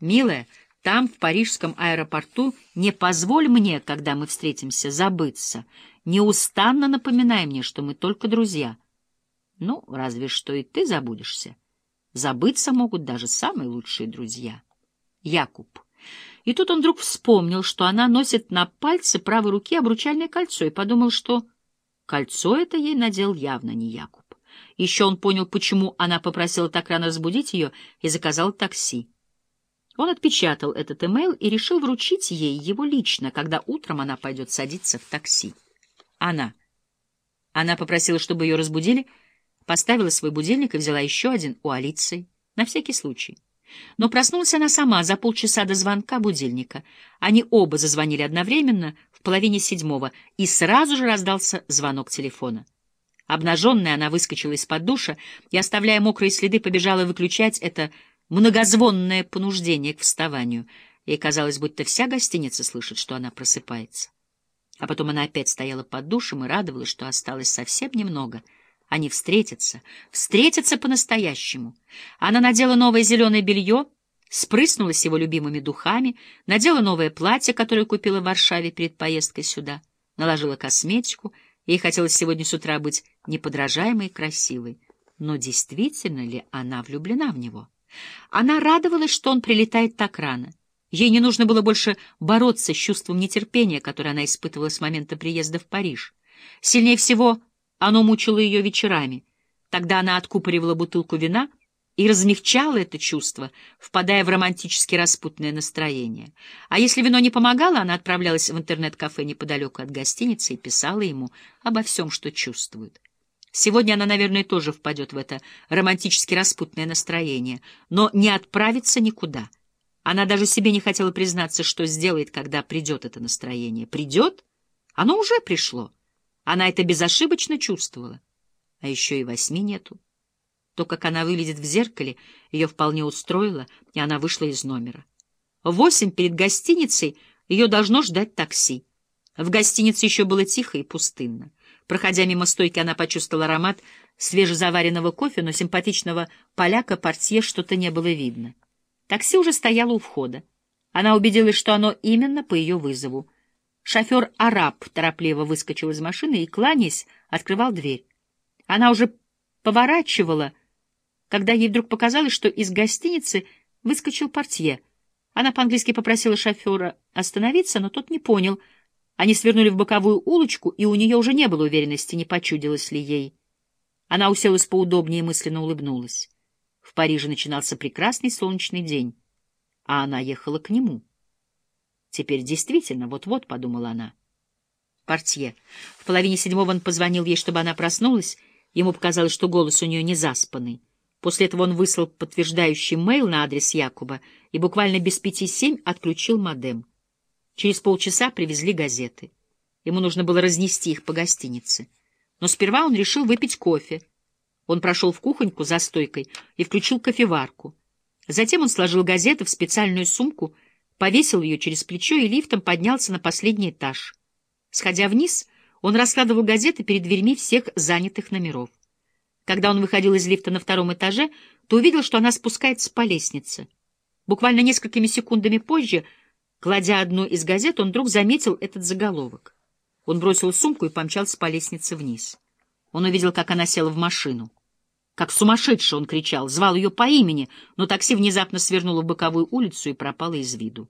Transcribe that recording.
Милая, там, в парижском аэропорту, не позволь мне, когда мы встретимся, забыться. Неустанно напоминай мне, что мы только друзья. Ну, разве что и ты забудешься. Забыться могут даже самые лучшие друзья. Якуб. И тут он вдруг вспомнил, что она носит на пальце правой руки обручальное кольцо, и подумал, что кольцо это ей надел явно не Якуб. Еще он понял, почему она попросила так рано разбудить ее и заказал такси. Он отпечатал этот имейл и решил вручить ей его лично, когда утром она пойдет садиться в такси. Она. Она попросила, чтобы ее разбудили, поставила свой будильник и взяла еще один у Алиции, на всякий случай. Но проснулась она сама за полчаса до звонка будильника. Они оба зазвонили одновременно в половине седьмого, и сразу же раздался звонок телефона. Обнаженная, она выскочила из-под душа и, оставляя мокрые следы, побежала выключать это многозвонное понуждение к вставанию. Ей казалось, будто вся гостиница слышит, что она просыпается. А потом она опять стояла под душем и радовалась, что осталось совсем немного — они встретятся, встретятся по-настоящему. Она надела новое зеленое белье, спрыснула с его любимыми духами, надела новое платье, которое купила в Варшаве перед поездкой сюда, наложила косметику. Ей хотелось сегодня с утра быть неподражаемой и красивой. Но действительно ли она влюблена в него? Она радовалась, что он прилетает так рано. Ей не нужно было больше бороться с чувством нетерпения, которое она испытывала с момента приезда в Париж. Сильнее всего оно мучило ее вечерами. Тогда она откупоривала бутылку вина и размягчала это чувство, впадая в романтически распутное настроение. А если вино не помогало, она отправлялась в интернет-кафе неподалеку от гостиницы и писала ему обо всем, что чувствует. Сегодня она, наверное, тоже впадет в это романтически распутное настроение, но не отправится никуда. Она даже себе не хотела признаться, что сделает, когда придет это настроение. Придет? Оно уже пришло. Она это безошибочно чувствовала. А еще и восьми нету. То, как она выглядит в зеркале, ее вполне устроило, и она вышла из номера. Восемь перед гостиницей ее должно ждать такси. В гостинице еще было тихо и пустынно. Проходя мимо стойки, она почувствовала аромат свежезаваренного кофе, но симпатичного поляка портье что-то не было видно. Такси уже стояло у входа. Она убедилась, что оно именно по ее вызову. Шофер-араб торопливо выскочил из машины и, кланяясь, открывал дверь. Она уже поворачивала, когда ей вдруг показалось, что из гостиницы выскочил портье. Она по-английски попросила шофера остановиться, но тот не понял. Они свернули в боковую улочку, и у нее уже не было уверенности, не почудилось ли ей. Она уселась поудобнее и мысленно улыбнулась. В Париже начинался прекрасный солнечный день, а она ехала к нему. Теперь действительно, вот-вот, — подумала она. Портье. В половине седьмого он позвонил ей, чтобы она проснулась. Ему показалось, что голос у нее не заспанный. После этого он выслал подтверждающий мейл на адрес Якуба и буквально без пяти семь отключил модем. Через полчаса привезли газеты. Ему нужно было разнести их по гостинице. Но сперва он решил выпить кофе. Он прошел в кухоньку за стойкой и включил кофеварку. Затем он сложил газеты в специальную сумку — повесил ее через плечо и лифтом поднялся на последний этаж. Сходя вниз, он раскладывал газеты перед дверьми всех занятых номеров. Когда он выходил из лифта на втором этаже, то увидел, что она спускается по лестнице. Буквально несколькими секундами позже, кладя одну из газет, он вдруг заметил этот заголовок. Он бросил сумку и помчался по лестнице вниз. Он увидел, как она села в машину. Как сумасшедший он кричал, звал ее по имени, но такси внезапно свернуло в боковую улицу и пропало из виду.